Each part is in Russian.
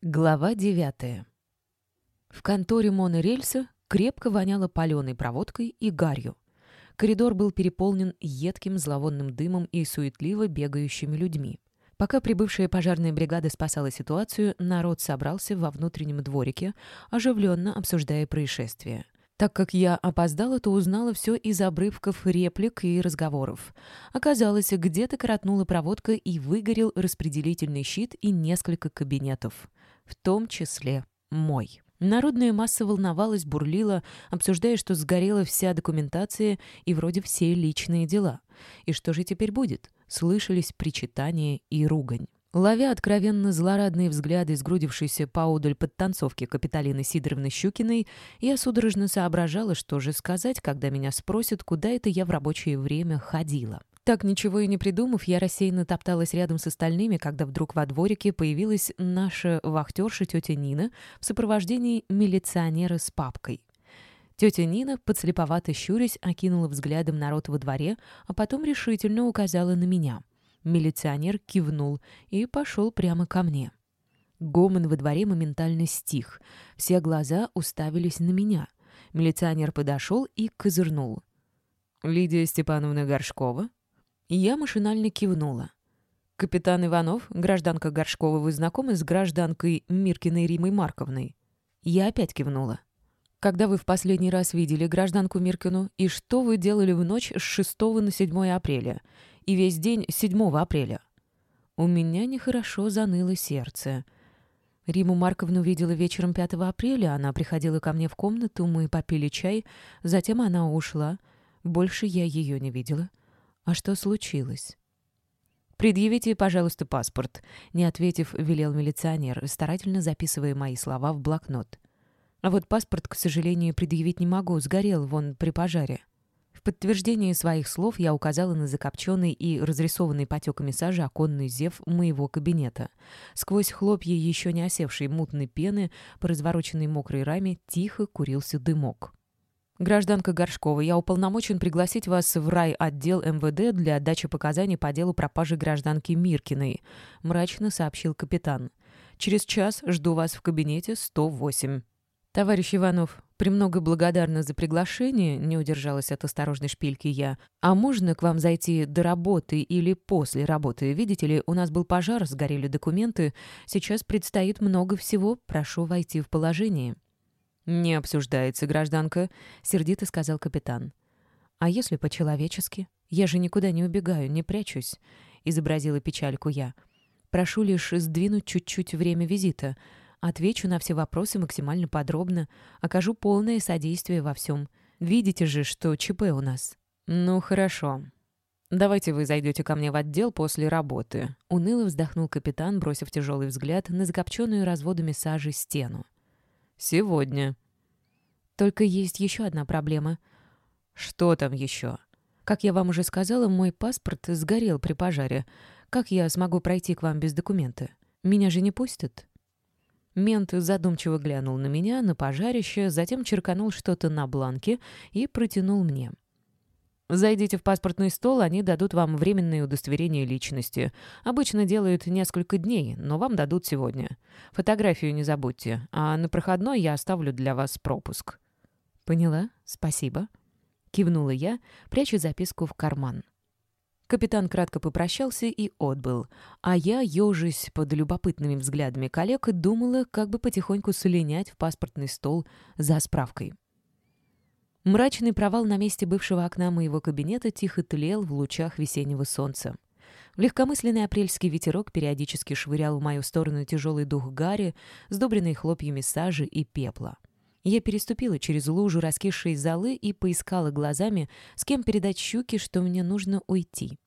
Глава девятая. В конторе монорельса крепко воняло паленой проводкой и гарью. Коридор был переполнен едким зловонным дымом и суетливо бегающими людьми. Пока прибывшая пожарная бригада спасала ситуацию, народ собрался во внутреннем дворике, оживленно обсуждая происшествие. Так как я опоздала, то узнала все из обрывков реплик и разговоров. Оказалось, где-то коротнула проводка и выгорел распределительный щит и несколько кабинетов в том числе мой. Народная масса волновалась, бурлила, обсуждая, что сгорела вся документация и вроде все личные дела. И что же теперь будет? Слышались причитания и ругань. Ловя откровенно злорадные взгляды сгрудившейся поодаль танцовки Капиталины Сидоровны Щукиной, я судорожно соображала, что же сказать, когда меня спросят, куда это я в рабочее время ходила. Так ничего и не придумав, я рассеянно топталась рядом с остальными, когда вдруг во дворике появилась наша вахтерша тетя Нина в сопровождении милиционера с папкой. Тетя Нина, подслеповато щурясь, окинула взглядом народ во дворе, а потом решительно указала на меня. Милиционер кивнул и пошел прямо ко мне. Гомон во дворе моментально стих. Все глаза уставились на меня. Милиционер подошел и козырнул. «Лидия Степановна Горшкова?» Я машинально кивнула. «Капитан Иванов, гражданка Горшкова, вы знакомы с гражданкой Миркиной Римой Марковной?» Я опять кивнула. «Когда вы в последний раз видели гражданку Миркину, и что вы делали в ночь с 6 на 7 апреля, и весь день 7 апреля?» У меня нехорошо заныло сердце. Риму Марковну видела вечером 5 апреля, она приходила ко мне в комнату, мы попили чай, затем она ушла. Больше я ее не видела. «А что случилось?» «Предъявите, пожалуйста, паспорт», — не ответив, велел милиционер, старательно записывая мои слова в блокнот. «А вот паспорт, к сожалению, предъявить не могу, сгорел вон при пожаре». В подтверждение своих слов я указала на закопченный и разрисованный потеками сажи оконный зев моего кабинета. Сквозь хлопья еще не осевшей мутной пены по развороченной мокрой раме тихо курился дымок. «Гражданка Горшкова, я уполномочен пригласить вас в райотдел МВД для отдачи показаний по делу пропажи гражданки Миркиной», — мрачно сообщил капитан. «Через час жду вас в кабинете 108». «Товарищ Иванов, премного благодарна за приглашение», — не удержалась от осторожной шпильки я. «А можно к вам зайти до работы или после работы? Видите ли, у нас был пожар, сгорели документы. Сейчас предстоит много всего. Прошу войти в положение». «Не обсуждается, гражданка», — сердито сказал капитан. «А если по-человечески? Я же никуда не убегаю, не прячусь», — изобразила печальку я. «Прошу лишь сдвинуть чуть-чуть время визита. Отвечу на все вопросы максимально подробно, окажу полное содействие во всем. Видите же, что ЧП у нас». «Ну, хорошо. Давайте вы зайдете ко мне в отдел после работы», — уныло вздохнул капитан, бросив тяжелый взгляд на закопченную разводами сажи стену. «Сегодня». «Только есть еще одна проблема». «Что там еще?» «Как я вам уже сказала, мой паспорт сгорел при пожаре. Как я смогу пройти к вам без документа? Меня же не пустят?» Мент задумчиво глянул на меня, на пожарище, затем черканул что-то на бланке и протянул мне. Зайдите в паспортный стол, они дадут вам временное удостоверение личности. Обычно делают несколько дней, но вам дадут сегодня. Фотографию не забудьте, а на проходной я оставлю для вас пропуск». «Поняла, спасибо», — кивнула я, пряча записку в карман. Капитан кратко попрощался и отбыл, а я, ежась под любопытными взглядами коллег, думала, как бы потихоньку солинять в паспортный стол за справкой. Мрачный провал на месте бывшего окна моего кабинета тихо тлел в лучах весеннего солнца. Легкомысленный апрельский ветерок периодически швырял в мою сторону тяжелый дух гари, сдобренный хлопьями сажи и пепла. Я переступила через лужу раскисшей золы и поискала глазами, с кем передать щуке, что мне нужно уйти.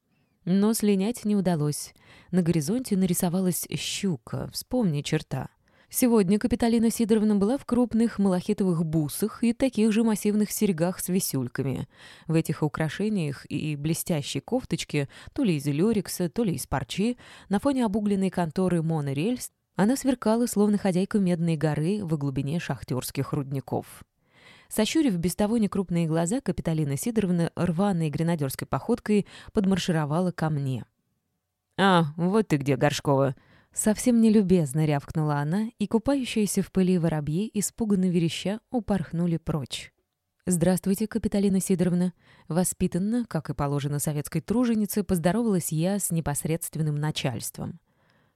Но слинять не удалось. На горизонте нарисовалась щука, вспомни черта — Сегодня Капиталина Сидоровна была в крупных малахитовых бусах и таких же массивных серьгах с висюльками. В этих украшениях и блестящей кофточке, то ли из люрикса, то ли из парчи, на фоне обугленной конторы «Монорельс» она сверкала, словно хозяйка Медной горы в глубине шахтерских рудников. Сощурив без того некрупные глаза, Капиталина Сидоровна рваной гренадерской походкой подмаршировала ко мне. «А, вот ты где, Горшкова!» Совсем нелюбезно рявкнула она, и купающиеся в пыли воробьи, испуганно вереща, упорхнули прочь. «Здравствуйте, Капиталина Сидоровна». Воспитанно, как и положено советской труженице, поздоровалась я с непосредственным начальством.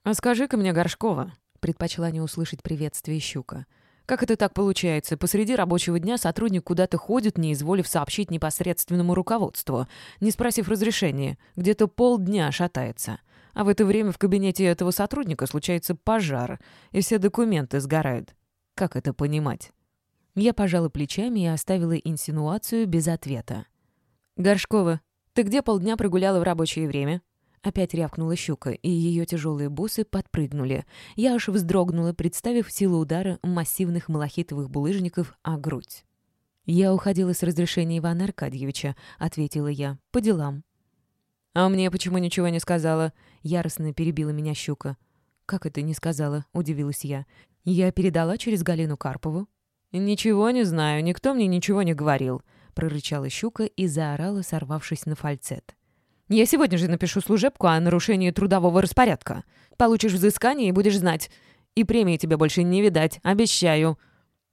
«А скажи-ка мне, Горшкова», — предпочла не услышать приветствие щука, «как это так получается? Посреди рабочего дня сотрудник куда-то ходит, не изволив сообщить непосредственному руководству, не спросив разрешения, где-то полдня шатается. А в это время в кабинете этого сотрудника случается пожар, и все документы сгорают. Как это понимать?» Я пожала плечами и оставила инсинуацию без ответа. «Горшкова, ты где полдня прогуляла в рабочее время?» Опять рявкнула щука, и ее тяжелые бусы подпрыгнули. Я аж вздрогнула, представив силу удара массивных малахитовых булыжников о грудь. «Я уходила с разрешения Ивана Аркадьевича», — ответила я, — «по делам». «А мне почему ничего не сказала?» — яростно перебила меня щука. «Как это не сказала?» — удивилась я. «Я передала через Галину Карпову». «Ничего не знаю, никто мне ничего не говорил», — прорычала щука и заорала, сорвавшись на фальцет. Я сегодня же напишу служебку о нарушении трудового распорядка. Получишь взыскание и будешь знать. И премии тебе больше не видать, обещаю».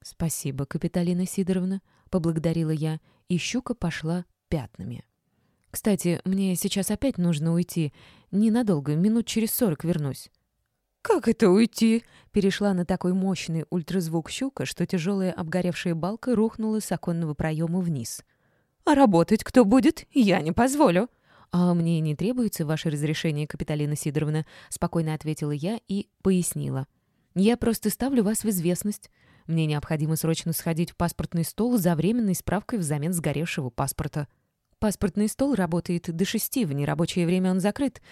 «Спасибо, Капиталина Сидоровна», — поблагодарила я, и щука пошла пятнами. «Кстати, мне сейчас опять нужно уйти. Ненадолго, минут через сорок вернусь». «Как это уйти?» Перешла на такой мощный ультразвук щука, что тяжелая обгоревшая балка рухнула с оконного проема вниз. «А работать кто будет? Я не позволю». «А мне не требуется ваше разрешение, Капиталина Сидоровна», — спокойно ответила я и пояснила. «Я просто ставлю вас в известность. Мне необходимо срочно сходить в паспортный стол за временной справкой взамен сгоревшего паспорта. Паспортный стол работает до шести, в нерабочее время он закрыт.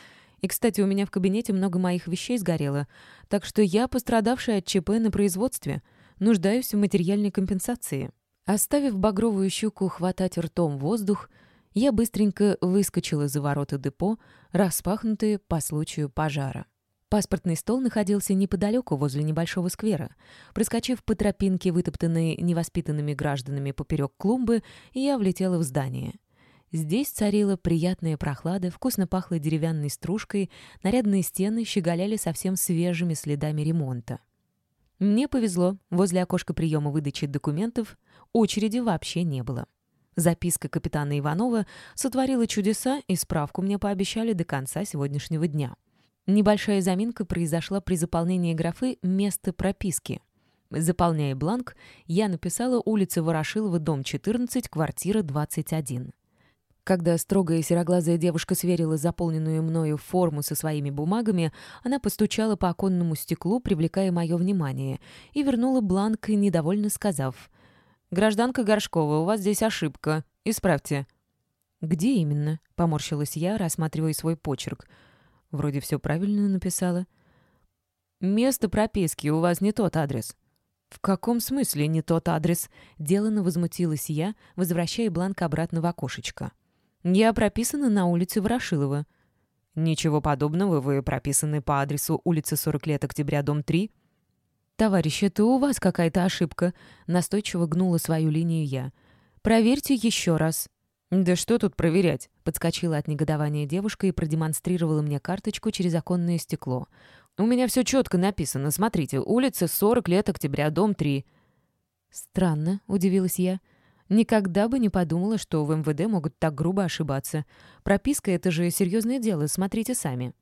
И, кстати, у меня в кабинете много моих вещей сгорело, так что я пострадавшая от ЧП на производстве, нуждаюсь в материальной компенсации». Оставив багровую щуку хватать ртом воздух, я быстренько выскочила за ворота депо, распахнутые по случаю пожара. Паспортный стол находился неподалеку, возле небольшого сквера. Проскочив по тропинке, вытоптанной невоспитанными гражданами поперек клумбы, я влетела в здание. Здесь царила приятная прохлада, вкусно пахло деревянной стружкой, нарядные стены щеголяли совсем свежими следами ремонта. Мне повезло, возле окошка приема выдачи документов очереди вообще не было. Записка капитана Иванова сотворила чудеса, и справку мне пообещали до конца сегодняшнего дня. Небольшая заминка произошла при заполнении графы «Место прописки». Заполняя бланк, я написала улица Ворошилова, дом 14, квартира 21. Когда строгая сероглазая девушка сверила заполненную мною форму со своими бумагами, она постучала по оконному стеклу, привлекая мое внимание, и вернула бланк, недовольно сказав «Гражданка Горшкова, у вас здесь ошибка. Исправьте». «Где именно?» — поморщилась я, рассматривая свой почерк. Вроде все правильно написала. «Место прописки, у вас не тот адрес». «В каком смысле не тот адрес?» — делано возмутилась я, возвращая бланк обратно в окошечко. «Я прописана на улице Ворошилова». «Ничего подобного, вы прописаны по адресу улица 40 лет октября, дом 3». «Товарищ, это у вас какая-то ошибка», — настойчиво гнула свою линию я. «Проверьте еще раз». «Да что тут проверять?» — подскочила от негодования девушка и продемонстрировала мне карточку через оконное стекло. «У меня все четко написано. Смотрите, улица 40 лет октября, дом 3». «Странно», — удивилась я. «Никогда бы не подумала, что в МВД могут так грубо ошибаться. Прописка — это же серьезное дело, смотрите сами».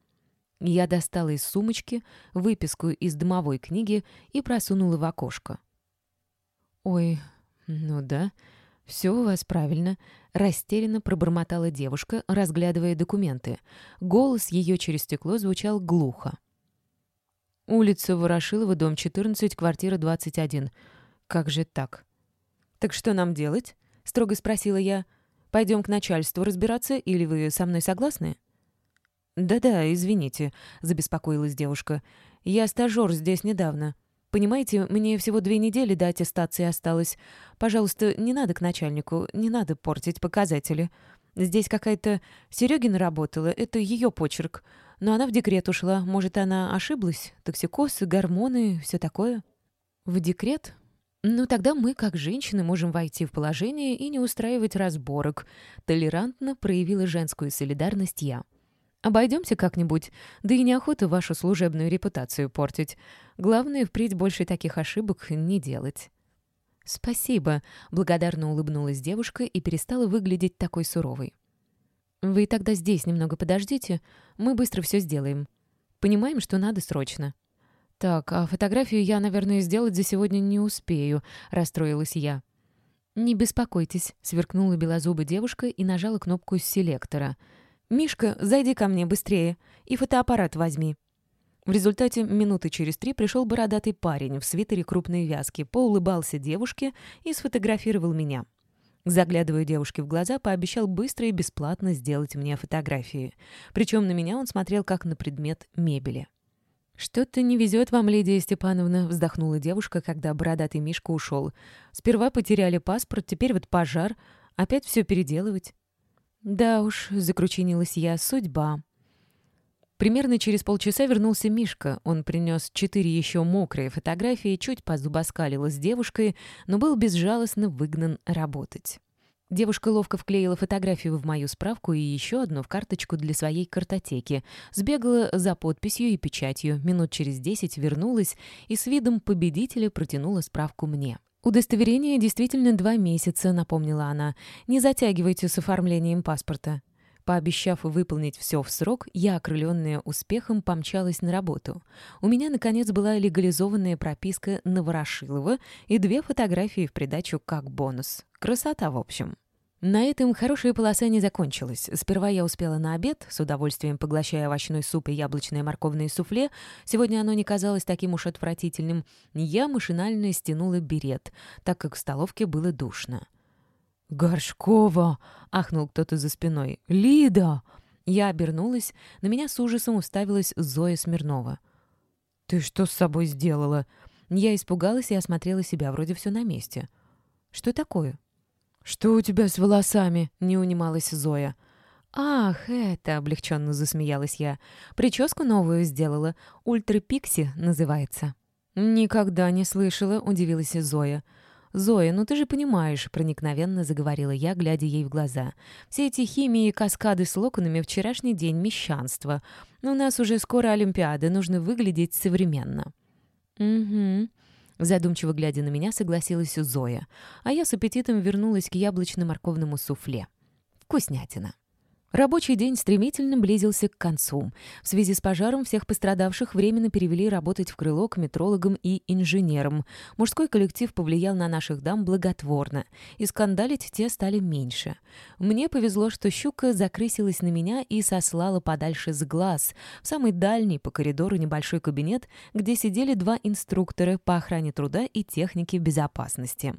Я достала из сумочки выписку из дымовой книги и просунула в окошко. «Ой, ну да, все у вас правильно», — растерянно пробормотала девушка, разглядывая документы. Голос ее через стекло звучал глухо. «Улица Ворошилова, дом 14, квартира 21. Как же так?» «Так что нам делать?» — строго спросила я. «Пойдем к начальству разбираться, или вы со мной согласны?» «Да-да, извините», — забеспокоилась девушка. «Я стажёр здесь недавно. Понимаете, мне всего две недели до аттестации осталось. Пожалуйста, не надо к начальнику, не надо портить показатели. Здесь какая-то Серегина работала, это ее почерк. Но она в декрет ушла. Может, она ошиблась? Токсикоз, гормоны, все такое?» «В декрет?» «Ну, тогда мы, как женщины, можем войти в положение и не устраивать разборок», — толерантно проявила женскую солидарность я. Обойдемся как-нибудь, да и неохота вашу служебную репутацию портить. Главное, впредь больше таких ошибок не делать». «Спасибо», — благодарно улыбнулась девушка и перестала выглядеть такой суровой. «Вы тогда здесь немного подождите, мы быстро все сделаем. Понимаем, что надо срочно». «Так, а фотографию я, наверное, сделать за сегодня не успею», — расстроилась я. «Не беспокойтесь», — сверкнула белозубая девушка и нажала кнопку селектора — «Мишка, зайди ко мне быстрее и фотоаппарат возьми». В результате минуты через три пришел бородатый парень в свитере крупной вязки, поулыбался девушке и сфотографировал меня. Заглядывая девушке в глаза, пообещал быстро и бесплатно сделать мне фотографии. Причем на меня он смотрел как на предмет мебели. «Что-то не везет вам, Лидия Степановна», — вздохнула девушка, когда бородатый Мишка ушел. «Сперва потеряли паспорт, теперь вот пожар. Опять все переделывать». «Да уж», — закручинилась я, — «судьба». Примерно через полчаса вернулся Мишка. Он принес четыре еще мокрые фотографии, чуть позубоскалила с девушкой, но был безжалостно выгнан работать. Девушка ловко вклеила фотографию в мою справку и еще одну в карточку для своей картотеки. Сбегала за подписью и печатью. Минут через десять вернулась и с видом победителя протянула справку мне. «Удостоверение действительно два месяца», — напомнила она. «Не затягивайте с оформлением паспорта». Пообещав выполнить все в срок, я, окрыленная успехом, помчалась на работу. У меня, наконец, была легализованная прописка на Ворошилова и две фотографии в придачу как бонус. Красота, в общем. На этом хорошая полоса не закончилась. Сперва я успела на обед, с удовольствием поглощая овощной суп и яблочное морковное суфле. Сегодня оно не казалось таким уж отвратительным. Я машинально стянула берет, так как в столовке было душно. «Горшкова!» — ахнул кто-то за спиной. «Лида!» Я обернулась, на меня с ужасом уставилась Зоя Смирнова. «Ты что с собой сделала?» Я испугалась и осмотрела себя, вроде все на месте. «Что такое?» «Что у тебя с волосами?» — не унималась Зоя. «Ах, это!» — облегченно засмеялась я. «Прическу новую сделала. Ультра Пикси называется». «Никогда не слышала», — удивилась Зоя. «Зоя, ну ты же понимаешь», — проникновенно заговорила я, глядя ей в глаза. «Все эти химии и каскады с локонами вчерашний день мещанство. У нас уже скоро Олимпиада, нужно выглядеть современно». «Угу», Задумчиво глядя на меня, согласилась Зоя, а я с аппетитом вернулась к яблочно-морковному суфле. Вкуснятина. Рабочий день стремительно близился к концу. В связи с пожаром всех пострадавших временно перевели работать в крыло к метрологам и инженерам. Мужской коллектив повлиял на наших дам благотворно, и скандалить те стали меньше. Мне повезло, что щука закрысилась на меня и сослала подальше с глаз, в самый дальний по коридору небольшой кабинет, где сидели два инструктора по охране труда и технике безопасности.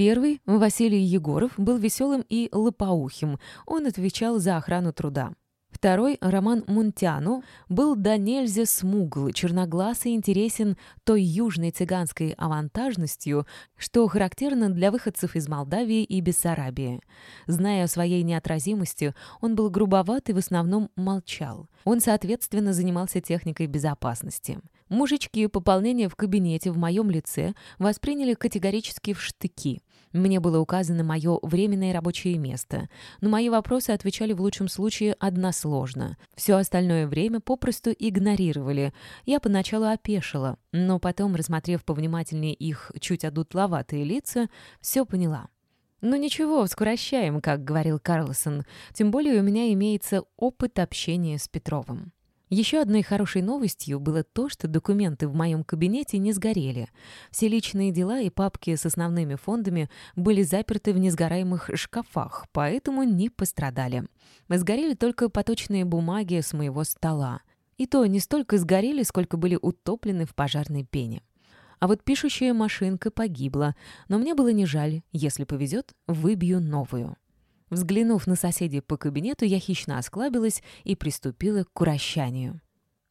Первый, Василий Егоров, был веселым и лопоухим. Он отвечал за охрану труда. Второй, Роман Мунтяну, был до нельзя смугл, черноглазый интересен той южной цыганской авантажностью, что характерно для выходцев из Молдавии и Бессарабии. Зная о своей неотразимости, он был грубоват и в основном молчал. Он, соответственно, занимался техникой безопасности. Мужички пополнение в кабинете в моем лице восприняли категорически в штыки. Мне было указано мое временное рабочее место, но мои вопросы отвечали в лучшем случае односложно. Все остальное время попросту игнорировали. Я поначалу опешила, но потом, рассмотрев повнимательнее их чуть одутловатые лица, все поняла. «Ну ничего, скорощаем», как говорил Карлсон, тем более у меня имеется опыт общения с Петровым. Еще одной хорошей новостью было то, что документы в моем кабинете не сгорели. Все личные дела и папки с основными фондами были заперты в несгораемых шкафах, поэтому не пострадали. Сгорели только поточные бумаги с моего стола. И то не столько сгорели, сколько были утоплены в пожарной пене. А вот пишущая машинка погибла, но мне было не жаль. Если повезет, выбью новую. Взглянув на соседей по кабинету, я хищно осклабилась и приступила к уращанию.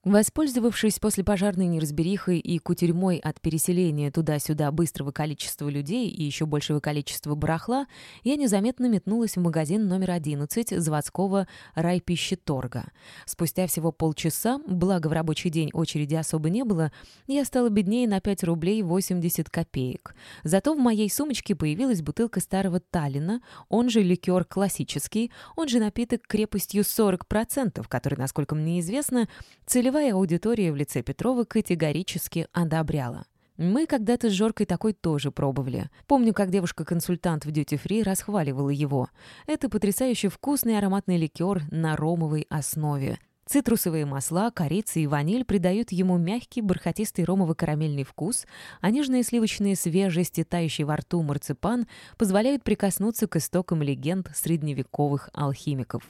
Воспользовавшись после пожарной неразберихой и кутерьмой от переселения туда-сюда быстрого количества людей и еще большего количества барахла, я незаметно метнулась в магазин номер 11 заводского райпищеторга. Спустя всего полчаса, благо в рабочий день очереди особо не было, я стала беднее на 5 рублей 80 копеек. Зато в моей сумочке появилась бутылка старого Таллина, он же ликер классический, он же напиток крепостью 40%, который, насколько мне известно, целевой Целевая аудитория в лице Петрова категорически одобряла. Мы когда-то с Жоркой такой тоже пробовали. Помню, как девушка-консультант в Duty Free расхваливала его. Это потрясающе вкусный ароматный ликер на ромовой основе. Цитрусовые масла, корица и ваниль придают ему мягкий, бархатистый ромово-карамельный вкус, а нежные сливочные свежести, тающий во рту марципан позволяют прикоснуться к истокам легенд средневековых алхимиков.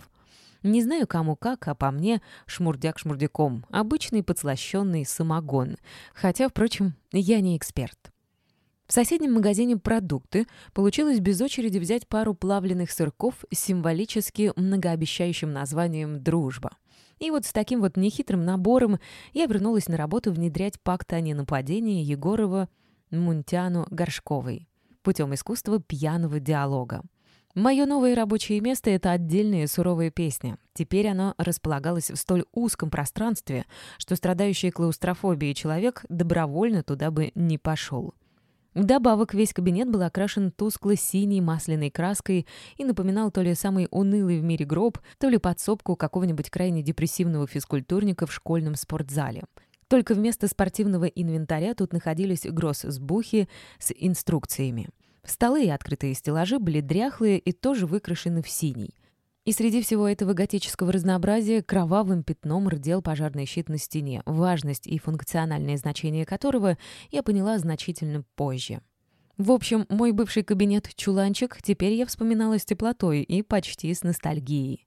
Не знаю, кому как, а по мне шмурдяк шмурдяком. Обычный подслащенный самогон. Хотя, впрочем, я не эксперт. В соседнем магазине «Продукты» получилось без очереди взять пару плавленных сырков с символически многообещающим названием «Дружба». И вот с таким вот нехитрым набором я вернулась на работу внедрять пакт о ненападении Егорова Мунтяну Горшковой путем искусства пьяного диалога. Мое новое рабочее место — это отдельная суровая песня. Теперь оно располагалось в столь узком пространстве, что страдающий клаустрофобией человек добровольно туда бы не пошел. Вдобавок, весь кабинет был окрашен тускло-синей масляной краской и напоминал то ли самый унылый в мире гроб, то ли подсобку какого-нибудь крайне депрессивного физкультурника в школьном спортзале. Только вместо спортивного инвентаря тут находились гросс-сбухи с инструкциями. Столы и открытые стеллажи были дряхлые и тоже выкрашены в синий. И среди всего этого готического разнообразия кровавым пятном рдел пожарный щит на стене, важность и функциональное значение которого я поняла значительно позже. В общем, мой бывший кабинет-чуланчик теперь я вспоминала с теплотой и почти с ностальгией.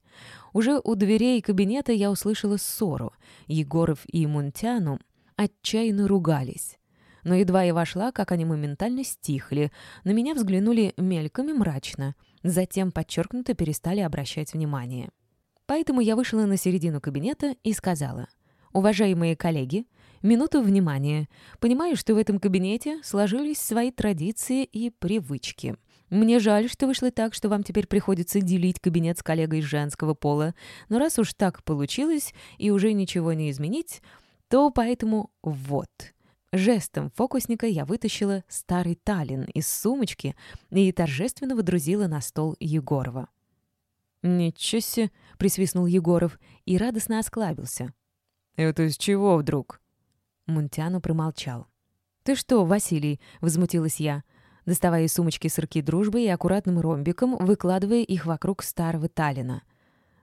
Уже у дверей кабинета я услышала ссору. Егоров и Мунтяну отчаянно ругались. Но едва я вошла, как они моментально стихли. На меня взглянули мельком и мрачно. Затем подчеркнуто перестали обращать внимание. Поэтому я вышла на середину кабинета и сказала. «Уважаемые коллеги, минуту внимания. Понимаю, что в этом кабинете сложились свои традиции и привычки. Мне жаль, что вышло так, что вам теперь приходится делить кабинет с коллегой женского пола. Но раз уж так получилось и уже ничего не изменить, то поэтому вот». Жестом фокусника я вытащила старый талин из сумочки и торжественно водрузила на стол Егорова. «Ничего себе!» — присвистнул Егоров и радостно осклабился. «Это из чего вдруг?» Мунтяну промолчал. «Ты что, Василий?» — возмутилась я, доставая из сумочки сырки дружбы и аккуратным ромбиком выкладывая их вокруг старого талина.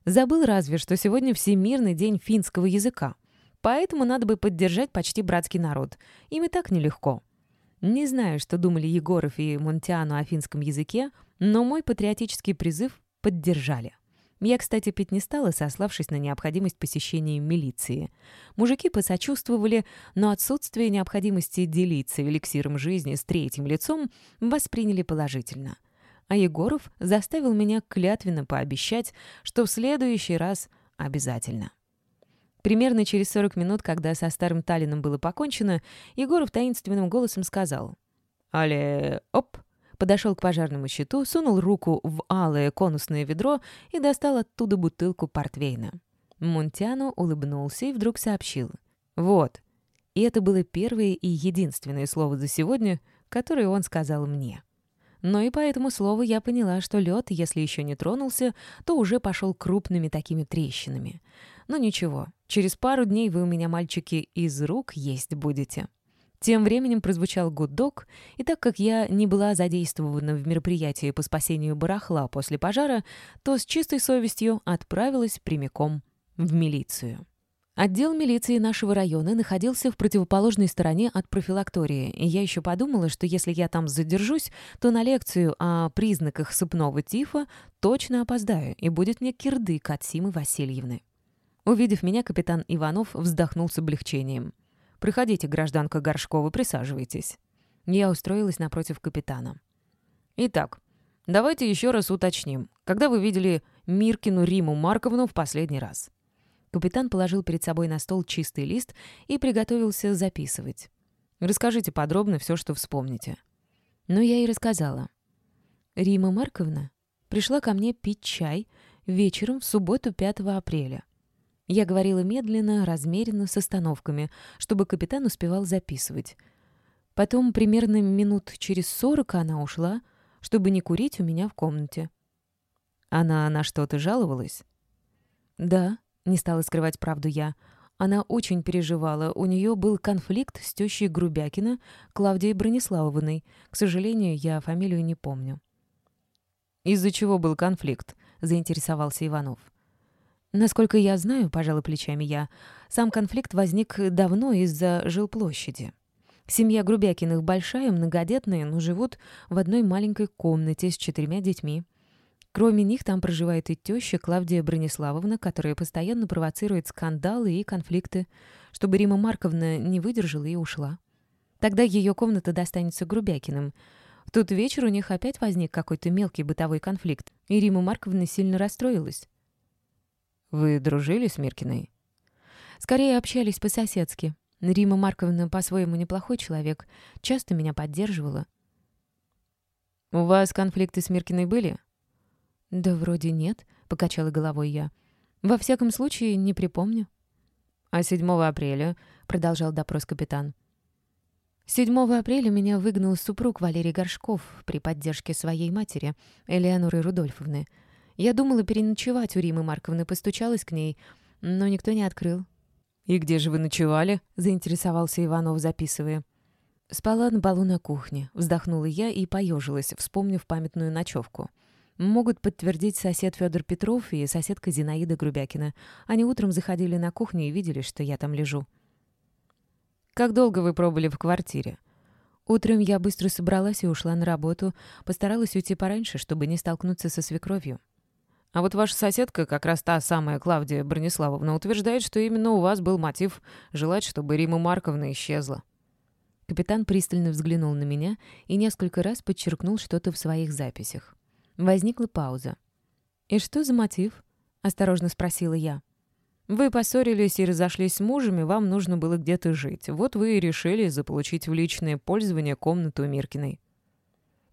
«Забыл разве, что сегодня Всемирный день финского языка?» Поэтому надо бы поддержать почти братский народ. Им и так нелегко. Не знаю, что думали Егоров и Монтиану о финском языке, но мой патриотический призыв поддержали. Я, кстати, пить не стала, сославшись на необходимость посещения милиции. Мужики посочувствовали, но отсутствие необходимости делиться эликсиром жизни с третьим лицом восприняли положительно. А Егоров заставил меня клятвенно пообещать, что в следующий раз обязательно. Примерно через 40 минут, когда со старым Таллином было покончено, Егоров таинственным голосом сказал «Але, оп!» Подошел к пожарному щиту, сунул руку в алое конусное ведро и достал оттуда бутылку портвейна. Мунтяну улыбнулся и вдруг сообщил. «Вот». И это было первое и единственное слово за сегодня, которое он сказал мне. Но и по этому слову я поняла, что лед, если еще не тронулся, то уже пошел крупными такими трещинами. Но ничего, через пару дней вы у меня, мальчики, из рук есть будете». Тем временем прозвучал гудок, и так как я не была задействована в мероприятии по спасению барахла после пожара, то с чистой совестью отправилась прямиком в милицию. Отдел милиции нашего района находился в противоположной стороне от профилактории, и я еще подумала, что если я там задержусь, то на лекцию о признаках сыпного тифа точно опоздаю, и будет мне кирдык от Симы Васильевны. Увидев меня, капитан Иванов вздохнул с облегчением. «Приходите, гражданка Горшкова, присаживайтесь». Я устроилась напротив капитана. «Итак, давайте еще раз уточним. Когда вы видели Миркину Риму Марковну в последний раз?» Капитан положил перед собой на стол чистый лист и приготовился записывать. «Расскажите подробно все, что вспомните». Ну, я и рассказала. Рима Марковна пришла ко мне пить чай вечером в субботу 5 апреля. Я говорила медленно, размеренно, с остановками, чтобы капитан успевал записывать. Потом, примерно минут через сорок, она ушла, чтобы не курить у меня в комнате. Она на что-то жаловалась? Да, не стала скрывать правду я. Она очень переживала. У нее был конфликт с тещей Грубякина, Клавдией Брониславовной. К сожалению, я фамилию не помню. «Из-за чего был конфликт?» — заинтересовался Иванов. Насколько я знаю, пожалуй, плечами я, сам конфликт возник давно из-за жилплощади. Семья Грубякиных большая, многодетная, но живут в одной маленькой комнате с четырьмя детьми. Кроме них там проживает и теща Клавдия Брониславовна, которая постоянно провоцирует скандалы и конфликты, чтобы Рима Марковна не выдержала и ушла. Тогда ее комната достанется Грубякиным. В тот вечер у них опять возник какой-то мелкий бытовой конфликт, и Рима Марковна сильно расстроилась. Вы дружили с Миркиной? Скорее общались по-соседски. Рима Марковна по-своему неплохой человек, часто меня поддерживала. «У вас конфликты с Миркиной были?» «Да вроде нет», — покачала головой я. «Во всяком случае, не припомню». «А 7 апреля?» — продолжал допрос капитан. 7 апреля меня выгнал супруг Валерий Горшков при поддержке своей матери, Элеоноры Рудольфовны. Я думала переночевать у Римы Марковны, постучалась к ней, но никто не открыл. «И где же вы ночевали?» — заинтересовался Иванов, записывая. «Спала на балу на кухне», — вздохнула я и поежилась, вспомнив памятную ночевку. Могут подтвердить сосед Федор Петров и соседка Зинаида Грубякина. Они утром заходили на кухню и видели, что я там лежу. «Как долго вы пробыли в квартире?» Утром я быстро собралась и ушла на работу. Постаралась уйти пораньше, чтобы не столкнуться со свекровью. А вот ваша соседка, как раз та самая Клавдия Брониславовна, утверждает, что именно у вас был мотив желать, чтобы Рима Марковна исчезла. Капитан пристально взглянул на меня и несколько раз подчеркнул что-то в своих записях. Возникла пауза. «И что за мотив?» — осторожно спросила я. «Вы поссорились и разошлись с мужем, и вам нужно было где-то жить. Вот вы и решили заполучить в личное пользование комнату Миркиной».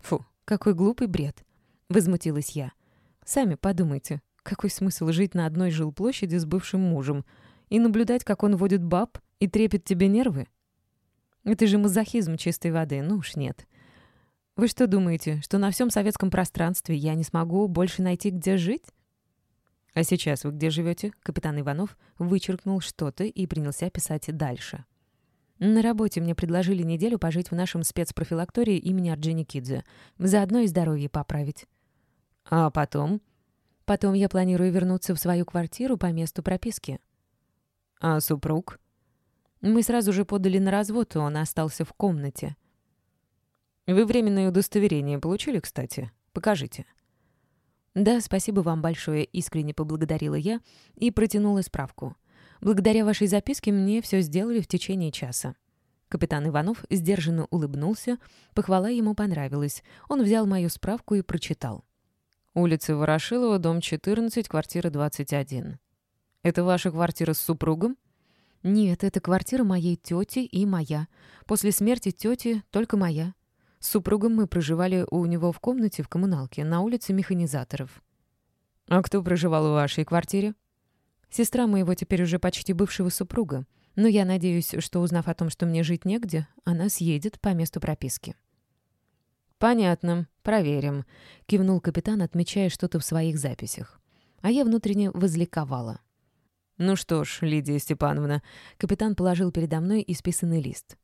«Фу, какой глупый бред!» — возмутилась я. Сами подумайте, какой смысл жить на одной жилплощади с бывшим мужем и наблюдать, как он водит баб и трепет тебе нервы? Это же мазохизм чистой воды, ну уж нет. Вы что думаете, что на всем советском пространстве я не смогу больше найти, где жить? А сейчас вы где живете? Капитан Иванов вычеркнул что-то и принялся писать дальше. На работе мне предложили неделю пожить в нашем спецпрофилактории имени Орджоникидзе. Заодно и здоровье поправить. А потом? Потом я планирую вернуться в свою квартиру по месту прописки. А супруг? Мы сразу же подали на развод, и он остался в комнате. Вы временное удостоверение получили, кстати? Покажите. Да, спасибо вам большое, искренне поблагодарила я и протянула справку. Благодаря вашей записке мне все сделали в течение часа. Капитан Иванов сдержанно улыбнулся, похвала ему понравилась. Он взял мою справку и прочитал. Улица Ворошилова, дом 14, квартира 21. Это ваша квартира с супругом? Нет, это квартира моей тети и моя. После смерти тети только моя. С супругом мы проживали у него в комнате в коммуналке на улице механизаторов. А кто проживал в вашей квартире? Сестра моего теперь уже почти бывшего супруга. Но я надеюсь, что, узнав о том, что мне жить негде, она съедет по месту прописки. «Понятно. Проверим», — кивнул капитан, отмечая что-то в своих записях. А я внутренне возликовала. «Ну что ж, Лидия Степановна», — капитан положил передо мной исписанный лист.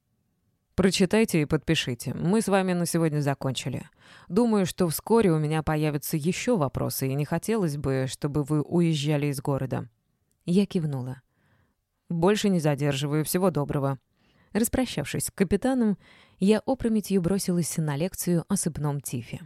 «Прочитайте и подпишите. Мы с вами на сегодня закончили. Думаю, что вскоре у меня появятся еще вопросы, и не хотелось бы, чтобы вы уезжали из города». Я кивнула. «Больше не задерживаю. Всего доброго». Распрощавшись с капитаном, я опрометью бросилась на лекцию о сыпном тифе.